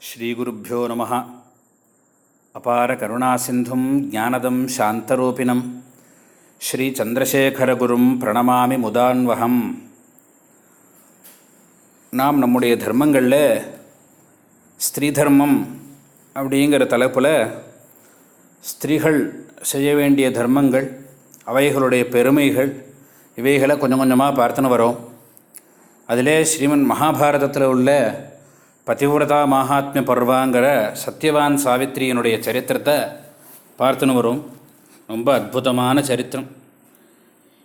ஸ்ரீகுருப்போ நம. அபார கருணாசிந்தும் ஜானதம் சாந்தரூபிணம். ஸ்ரீச்சந்திரசேகரகுரும் பிரணமாமி முதான்வகம். நாம் நம்முடைய தர்மங்களில் ஸ்திரீ தர்மம் அப்படிங்கிற தலைப்பில் ஸ்திரீகள் செய்ய வேண்டிய தர்மங்கள் அவைகளுடைய பெருமைகள் இவைகளை கொஞ்சம் கொஞ்சமாக பார்த்துன்னு வரோம். அதிலே ஸ்ரீமன் மகாபாரதத்தில் உள்ள பதிவிரதா மகாத்மிய பர்வாங்கிற சத்யவான் சாவித்திரியினுடைய சரித்திரத்தை பார்த்துன்னு வரும் ரொம்ப அற்புதமான சரித்திரம்.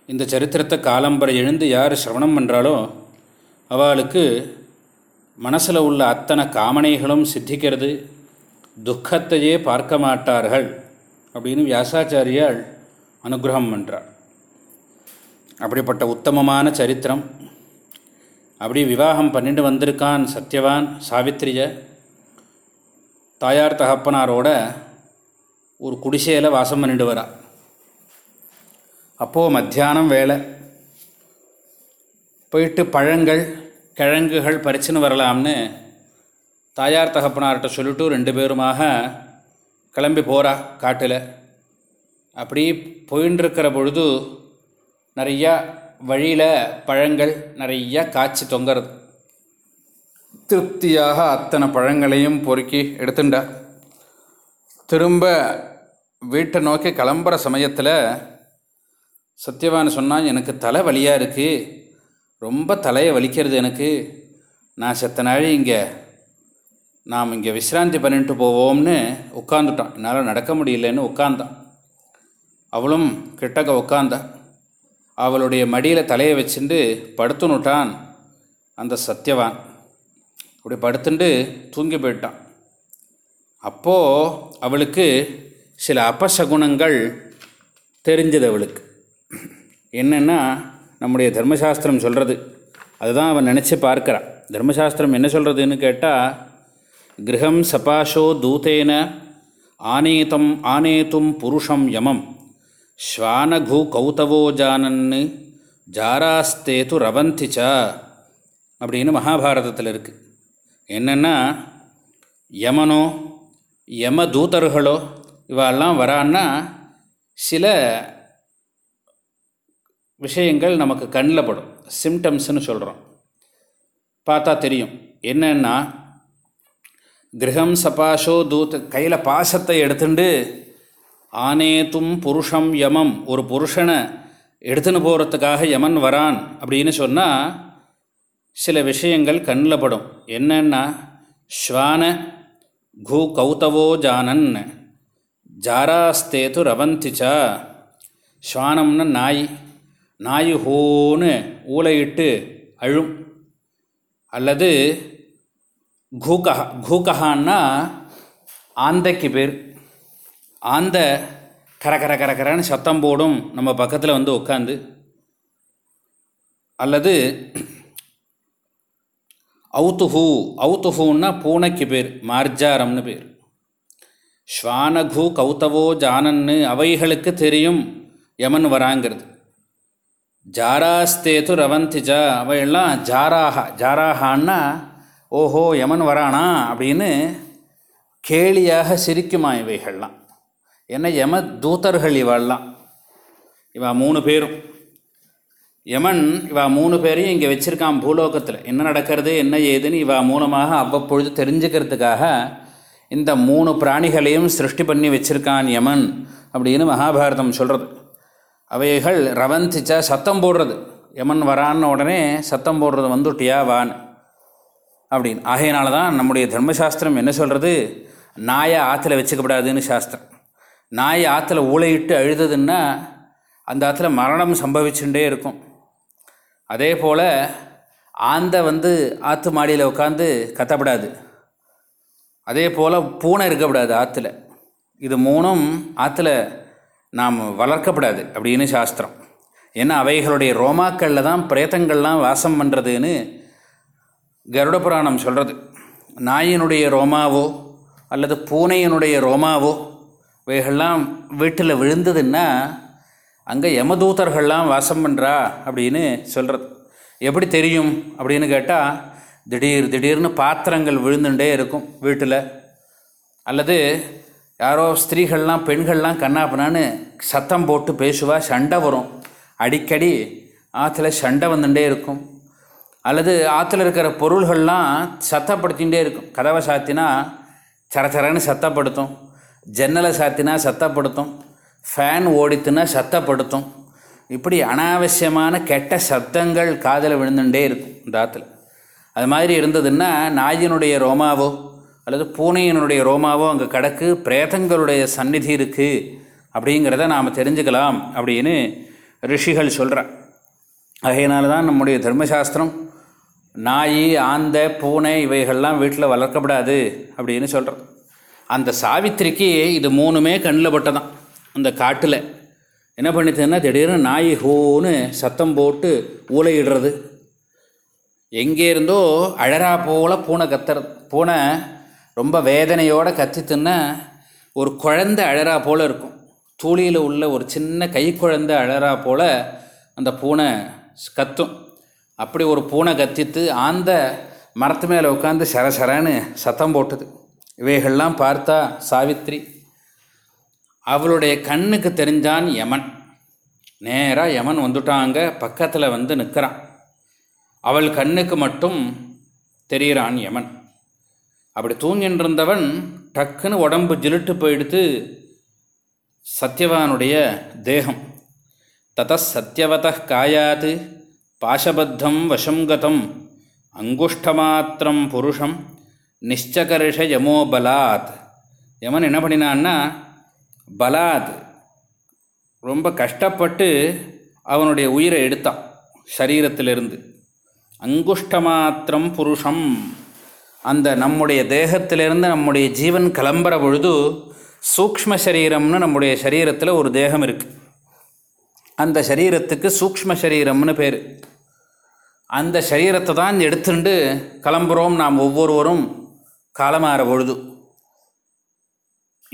இந்த சரித்திரத்தை காலம்பரை எழுந்து யார் சிரவணம் பண்ணுறாலோ அவளுக்கு மனசில் உள்ள அத்தனை காமனைகளும் சித்திக்கிறது. துக்கத்தையே பார்க்க மாட்டார்கள் அப்படின்னு வியாசாச்சாரியால் அனுகிரகம் பண்ணுறார் அப்படிப்பட்ட உத்தமமான சரித்திரம். அப்படி விவாகம் பண்ணிட்டு வந்திருக்கான் சத்யவான் சாவித்திரிய தாயார் தகப்பனாரோட ஒரு குடிசையில் வாசம் பண்ணிட்டு வரா. அப்போது மத்தியானம் வேலை போயிட்டு பழங்கள் கிழங்குகள் பறிச்சுன்னு வரலாம்னு தாயார் தகப்பனார்கிட்ட சொல்லிட்டு ரெண்டு பேருமாக கிளம்பி போகிறா காட்டில். அப்படி போயின்னு இருக்கிற பொழுது நிறையா வழியில் பழங்கள் நிறையா காய்ச்சி தொங்குறது. திருப்தியாக அத்தனை பழங்களையும் பொறுக்கி எடுத்துட்டார் திரும்ப வீட்டை நோக்கி கிளம்புற சமயத்தில் சத்யவான் சொன்னால் எனக்கு தலை வலியாக இருக்குது ரொம்ப தலையை வலிக்கிறது எனக்கு. நான் செத்த நாள் இங்கே நாம் இங்கே விசிராந்தி பண்ணிட்டு போவோம்னு உட்காந்துட்டான் என்னால் நடக்க முடியலன்னு உட்காந்தான் அவளும் கிட்டக்க உட்காந்தா அவளுடைய மடியில் தலையை வச்சுட்டு படுத்துனுட்டான் அந்த சத்யவான். அப்படி படுத்துட்டு தூங்கி போயிட்டான். அப்போது அவளுக்கு சில அபசகுணங்கள் தெரிஞ்சது அவளுக்கு. என்னென்னா நம்முடைய தர்மசாஸ்திரம் சொல்கிறது அதுதான் அவன் நினச்சி பார்க்குறான் தர்மசாஸ்திரம் என்ன சொல்கிறதுன்னு கேட்டால் கிரகம் சபாஷோ தூத்தேன ஆனேதம் ஆனேத்தும் புருஷம் யமம். ஸ்வானகு கௌதவோ ஜானன்னு ஜாராஸ்தேது ரவந்திச்சா அப்படின்னு மகாபாரதத்தில் இருக்குது என்னென்னா யமனோ யம தூதர்களோ இவெல்லாம் வரான்னா சில விஷயங்கள் நமக்கு கண்ணில் படும் சிம்டம்ஸ்னு சொல்கிறோம் பார்த்தா தெரியும் என்னென்னா கிரகம் சபாஷோ தூத்த கையில் பாசத்தை எடுத்துட்டு ஆனேத்தும் புருஷம் யமம். ஒரு புருஷனை எடுத்துன்னு போகிறதுக்காக யமன் வரான் அப்படின்னு சொன்னால் சில விஷயங்கள் கண்ணில் படும். என்னென்னா ஸ்வான கு கௌதவோ ஜானன். ஜாராஸ்தேது ரவந்திச்சா. ஸ்வானம்னு நாய். நாய் ஹோன்னு ஊலையிட்டு அழும். அல்லது கூகஹா கூகஹான்னா ஆந்தைக்கு பேர். ஆந்த கர கர கரன்னு சத்தம் போடும் நம்ம பக்கத்தில் வந்து உட்காந்து அல்லது அவுத்துஹூ அவுத்துஹூன்னா பூனைக்கு பேர் மார்ஜாரம்னு பேர். ஸ்வானகு கௌதவோ ஜானன்னு அவைகளுக்கு தெரியும் யமன் வராங்கிறது. ஜாராஸ்தேது ரவந்திஜா அவையெல்லாம் ஜாராஹா ஜாராஹான்னா ஓஹோ யமன் வரானா அப்படின்னு கேலியாக சிரிக்குமா இவைகள்லாம். என்ன யம தூதர்கள் இவெல்லாம் இவா மூணு பேரும். யமன் இவா மூணு பேரையும் இங்கே வச்சுருக்கான் பூலோகத்தில். என்ன நடக்கிறது என்ன ஏதுன்னு இவா மூலமாக அவ்வப்பொழுது தெரிஞ்சுக்கிறதுக்காக இந்த மூணு பிராணிகளையும் சிருஷ்டி பண்ணி வச்சுருக்கான் யமன் அப்படின்னு மகாபாரதம் சொல்கிறது அவைகள் ரவந்திச்சா சத்தம் போடுறது. யமன் வரான்னு உடனே சத்தம் போடுறது வந்துட்டியா வான் அப்படின்னு. ஆகையினால தான் நம்முடைய தர்மசாஸ்திரம் என்ன சொல்கிறது நாயை ஆற்றுல வச்சுக்கப்படாதுன்னு சாஸ்திரம். நாய் ஆற்றுல ஊழையிட்டு அழுதுதுன்னா அந்த ஆற்றுல மரணம் சம்பவிச்சுட்டே இருக்கும். அதே போல் ஆந்தை வந்து ஆற்று மாடியில் உட்காந்து கத்தப்படாது. அதே போல் பூனை இருக்கக்கூடாது ஆற்றுல இது மூணும் ஆற்றுல நாம் வளர்க்கப்படாது அப்படின்னு சாஸ்திரம். ஏன்னா அவைகளுடைய ரோமாக்களில் தான் பிரேத்தங்கள்லாம் வாசம் பண்ணுறதுன்னு கருட புராணம் சொல்கிறது நாயினுடைய ரோமாவோ அல்லது பூனையினுடைய ரோமாவோ இவைகள்லாம் வீட்டில் விழுந்ததுன்னா அங்கே யமதூதர்கள்லாம் வாசம் பண்ணுறா அப்படின்னு சொல்கிறது எப்படி தெரியும் அப்படின்னு கேட்டால் திடீர் திடீர்னு பாத்திரங்கள் விழுந்துட்டே இருக்கும் வீட்டில். அல்லது யாரோ ஸ்திரீகள்லாம் பெண்கள்லாம் கண்ணாப்பினான்னு சத்தம் போட்டு பேசுவா சண்டை வரும். அடிக்கடி ஆற்றுல சண்டை வந்துட்டே இருக்கும். அல்லது ஆற்றுல இருக்கிற பொருள்கள்லாம் சத்தப்படுத்திகிட்டே இருக்கும். கதவை சாத்தினா சரச்சரன்னு சத்தப்படுத்தும். ஜன்னலை சாத்தினா சத்தப்படுத்தும் ஃபேன் ஓடித்துனா சத்தப்படுத்தும். இப்படி அனாவசியமான கெட்ட சத்தங்கள் காதில் விழுந்துட்டே இருக்கும் இந்த ஆற்றுல அது மாதிரி இருந்ததுன்னா நாயினுடைய ரோமாவோ அல்லது பூனையினுடைய ரோமாவோ அங்கே கிடக்கு பிரேதங்களுடைய சந்நிதி இருக்குது அப்படிங்கிறத நாம் தெரிஞ்சுக்கலாம் அப்படின்னு ரிஷிகள் சொல்கிறான் ஆகையினால தான் நம்முடைய தர்மசாஸ்திரம் நாய் ஆந்தை பூனை இவைகள்லாம் வீட்டில் வளர்க்கப்படாது அப்படின்னு சொல்கிறோம் அந்த சாவித்திரிக்கு இது மூணுமே கண்ணில் பட்டதான் அந்த காட்டில். என்ன பண்ணிச்சுன்னா திடீர்னு நாய் ஹோன்னு சத்தம் போட்டு ஊலையிடுறது எங்கே இருந்தோ அழறா போல பூனை கத்துறது பூனை ரொம்ப வேதனையோடு கத்தித்துன்னா ஒரு குழந்தை அழறா போல் இருக்கும். தூளியில் உள்ள ஒரு சின்ன கை குழந்தை அழறா போல் அந்த பூனை கத்தும். அப்படி ஒரு பூனை கத்தித்து ஆந்த மரத்து மேலே உட்காந்து சரசரன்னு சத்தம் போட்டுது. இவைகள்லாம் பார்த்தா சாவித்ரி. அவளுடைய கண்ணுக்கு தெரிஞ்சான் யமன். நேராக யமன் வந்துட்டாங்க பக்கத்தில் வந்து நிற்கிறான் அவள் கண்ணுக்கு மட்டும் தெரிகிறான் யமன். அப்படி தூங்கின்னு இருந்தவன் டக்குன்னு உடம்பு ஜிலிட்டு போயிடுத்து சத்யவானுடைய தேகம். தத சத்யவத காயாது பாசபத்தம் வசங்கதம் அங்குஷ்டமாத்திரம் புருஷம். நிச்சகர்ஷ யமோ பலாத் யமன் என்ன பண்ணினான்னா பலாத் ரொம்ப கஷ்டப்பட்டு அவனுடைய உயிரை எடுத்தான் சரீரத்திலிருந்து. அங்குஷ்டமாத்திரம் புருஷம். அந்த நம்முடைய தேகத்திலிருந்து நம்முடைய ஜீவன் கிளம்புற பொழுது சூக்ம சரீரம்னு நம்முடைய சரீரத்தில் ஒரு தேகம் இருக்குது அந்த சரீரத்துக்கு சூக்ம சரீரம்னு பேர். அந்த சரீரத்தை தான் எடுத்துட்டு கிளம்புறோம் நாம் ஒவ்வொருவரும். காலமாற பொழுது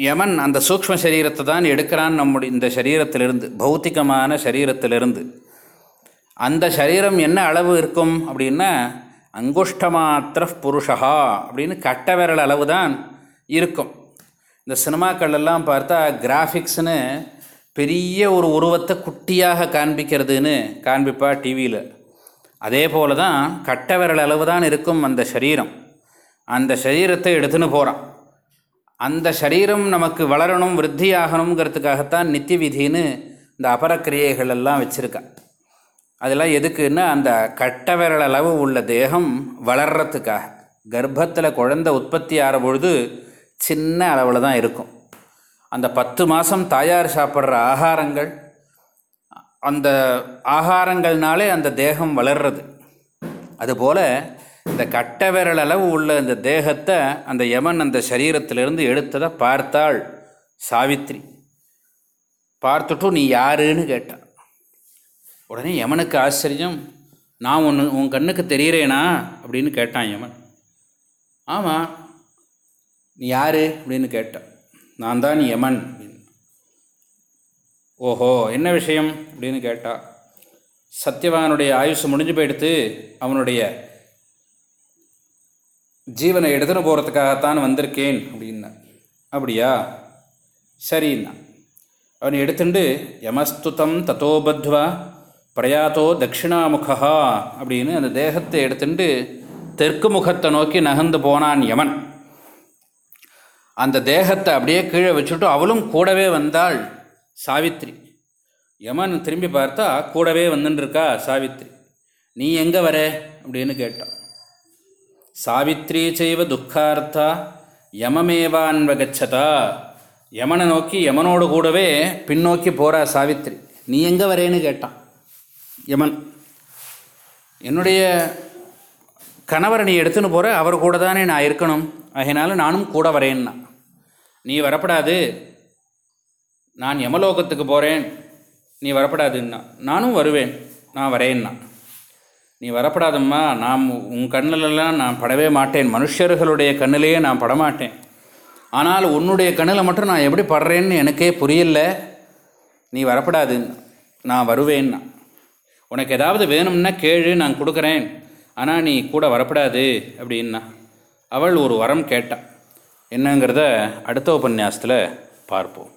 யமன் அந்த சூக்ம சரீரத்தை தான் எடுக்கிறான் நம்முடைய இந்த சரீரத்திலிருந்து பௌத்திகமான சரீரத்திலிருந்து. அந்த சரீரம் என்ன அளவு இருக்கும் அப்படின்னா அங்குஷ்டமாத்திர புருஷா அப்படின்னு கட்ட விரல் அளவு தான் இருக்கும். இந்த சினிமாக்கள் எல்லாம் பார்த்தா கிராஃபிக்ஸ்னு பெரிய ஒரு உருவத்தை குட்டியாக காண்பிக்கிறதுன்னு காண்பிப்பா டிவியில் அதே போல தான் கட்ட விரல் அளவு தான் இருக்கும் அந்த சரீரம். அந்த சரீரத்தை எடுத்துன்னு போகிறான் அந்த சரீரம் நமக்கு வளரணும் விருத்தியாகணுங்கிறதுக்காகத்தான் நித்திய விதின்னு இந்த அபரக்கிரியைகள் எல்லாம் வச்சுருக்கான் அதெல்லாம் எதுக்குன்னா அந்த கட்ட விரல் அளவு உள்ள தேகம் வளர்கிறதுக்காக கர்ப்பத்தில் குழந்தை உற்பத்தி ஆகிற பொழுது சின்ன அளவில் தான் இருக்கும். அந்த பத்து மாதம் தாயார் சாப்பிட்ற ஆகாரங்கள் அந்த ஆகாரங்கள்னாலே அந்த தேகம் வளர்றது. அதுபோல் இந்த கட்ட விரல் அளவு உள்ள இந்த தேகத்தை அந்த யமன் அந்த சரீரத்திலிருந்து எடுத்ததை பார்த்தாள் சாவித்ரி. பார்த்துட்டும் நீ யாருன்னு கேட்டான் உடனே யமனுக்கு ஆச்சரியம். நான் ஒன்று உன் கண்ணுக்கு தெரிகிறேனா அப்படின்னு கேட்டான் யமன். ஆமாம் நீ யார்? அப்படின்னு கேட்டான் நான் தான் யமன். அப்படின்னு ஓஹோ என்ன விஷயம்? அப்படின்னு கேட்டா. சத்யவானுடைய ஆயுசு முடிஞ்சு போயிடுத்து அவனுடைய ஜீவனை எடுத்துன்னு போகிறதுக்காகத்தான் வந்திருக்கேன் அப்படின்னா அப்படியா? சரின்னா. அவனை எடுத்துண்டு யமஸ்துதம் தத்தோபத்வா பிரயாத்தோ தட்சிணாமுகா அப்படின்னு அந்த தேகத்தை எடுத்துட்டு தெற்கு முகத்தை நோக்கி நகர்ந்து போனான் யமன். அந்த தேகத்தை அப்படியே கீழே வச்சுட்டு அவளும் கூடவே வந்தாள் சாவித்ரி. யமன் திரும்பி பார்த்தா கூடவே வந்துட்டுருக்கா சாவித்ரி. நீ எங்கே வர? அப்படின்னு கேட்டான். சாவித்ரி செய்வ துக்கார்த்தா யமமேவான்வகச்சதா. யமனை நோக்கி யமனோடு கூடவே பின்னோக்கி போகிறா சாவித்ரி. நீ எங்கே வரேன்னு கேட்டான். யமன் என்னுடைய கணவரை நீ எடுத்துன்னு போகிற அவர் கூட தானே நான் இருக்கணும். அதனால் நானும் கூட வரேன்னா. நீ வரப்படாது. நான் யமலோகத்துக்கு போகிறேன் நீ வரப்படாதுன்னா. நானும் வருவேன். நான் வரேன்னா. நீ வரப்படாதம்மா நான் உன் கண்ணிலெல்லாம் நான் படவே மாட்டேன். மனுஷர்களுடைய கண்ணிலேயே நான் படமாட்டேன். ஆனால் உன்னுடைய கண்ணில் மட்டும் நான் எப்படி படுறேன்னு எனக்கே புரியல. நீ வரப்படாது. நான் வருவேன்னா உனக்கு ஏதாவது வேணும்னா கேளு நான் கொடுக்குறேன். ஆனால் நீ கூட வரப்படாது அப்படின்னா. அவள் ஒரு வரம் கேட்டான் என்னங்கிறத அடுத்த உபன்யாசத்தில் பார்ப்போம்.